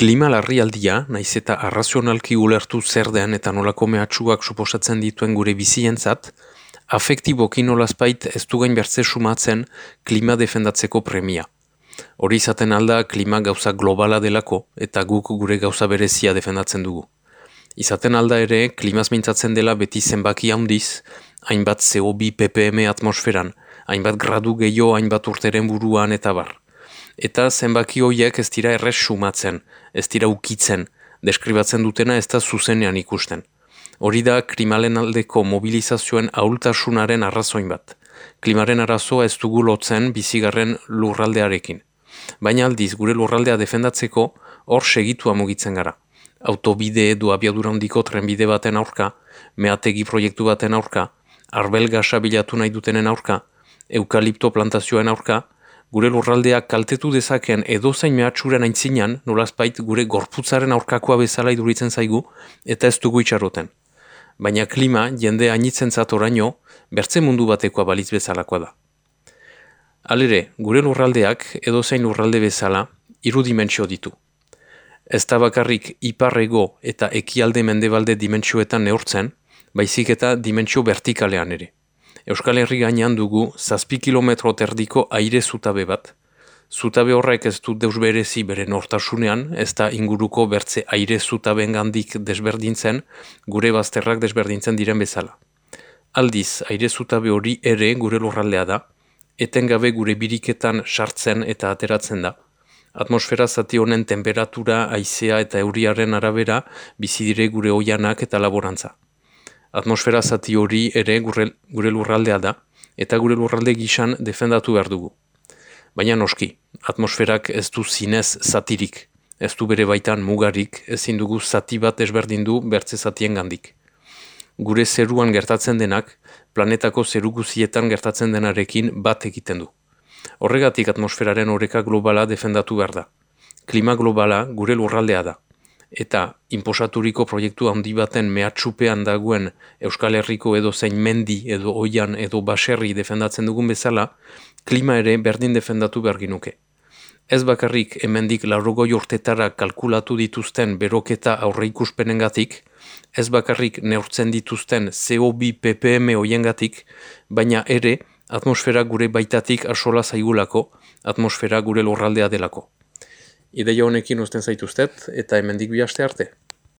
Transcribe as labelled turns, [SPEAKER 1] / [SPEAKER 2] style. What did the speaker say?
[SPEAKER 1] Klima larrialdia, naiz eta arrazionalki ulertu zer den eta nolako mehatxuak suposatzen dituen gure bizientzat, afektiboki nolazpait ez dugain bertze sumatzen klima defendatzeko premia. Hori izaten alda klima gauza globala delako eta guk gure gauza berezia defendatzen dugu. Izaten alda ere klimaz mintzatzen dela beti zenbaki handiz, hainbat CO2 ppm atmosferan, hainbat gradu gehiago hainbat urteren buruan eta bar. Eta zenbaki horiek ez dira errez sumatzen, ez dira ukitzen, deskribatzen dutena ez da zuzenean ikusten. Hori da klimalen aldeko mobilizazioen ahultasunaren arrazoin bat. Klimaren arazoa ez dugu lotzen bizigarren lurraldearekin. Baina aldiz gure lurraldea defendatzeko hor segitu mugitzen gara. Autobide edo abiadura handiko trenbide baten aurka, meategi proiektu baten aurka, arbel gasa bilatu nahi dutenen aurka, eukalipto plantazioen aurka, gure lurraldeak kaltetu dezaken edozain mehatxuren aintzinean, nolazpait gure gorputzaren aurkakoa bezala iduritzen zaigu, eta ez dugu itxarroten. Baina klima, jende hainitzen zatoraino, bertze mundu batekoa baliz bezalakoa da. Alere, gure lurraldeak edozein lurralde bezala, iru dimentsio ditu. Ez da bakarrik iparrego eta ekialde mendebalde dimentsioetan neurtzen, baizik eta dimentsio vertikalean ere. Euskal Herri gainean dugu zazpi kilometro terdiko aire zutabe bat. Zutabe horrek ez du deus berezi bere nortasunean, ez da inguruko bertze aire zutaben gandik desberdintzen, gure bazterrak desberdintzen diren bezala. Aldiz, aire zutabe hori ere gure lurraldea da, etengabe gure biriketan sartzen eta ateratzen da. Atmosfera zati honen temperatura, aizea eta euriaren arabera bizi dire gure oianak eta laborantza atmosfera zati hori ere gure, gure lurraldea da, eta gure lurralde gisan defendatu behar dugu. Baina noski, atmosferak ez du zinez zatirik, ez du bere baitan mugarik, ezin dugu zati bat ezberdindu bertze zatien gandik. Gure zeruan gertatzen denak, planetako zeruguzietan gertatzen denarekin bat egiten du. Horregatik atmosferaren oreka globala defendatu behar da. Klima globala gure lurraldea da eta inposaturiko proiektu handi baten mehatxupean dagoen Euskal Herriko edo zein mendi edo oian edo baserri defendatzen dugun bezala, klima ere berdin defendatu berginuke. Ez bakarrik hemendik larrogoi urtetara kalkulatu dituzten beroketa aurre ikuspenengatik, ez bakarrik neurtzen dituzten CO2 ppm hoiengatik, baina ere atmosfera gure baitatik asola zaigulako, atmosfera gure lorraldea delako. Ideia honekin usten zaituztet eta hemendik bi arte.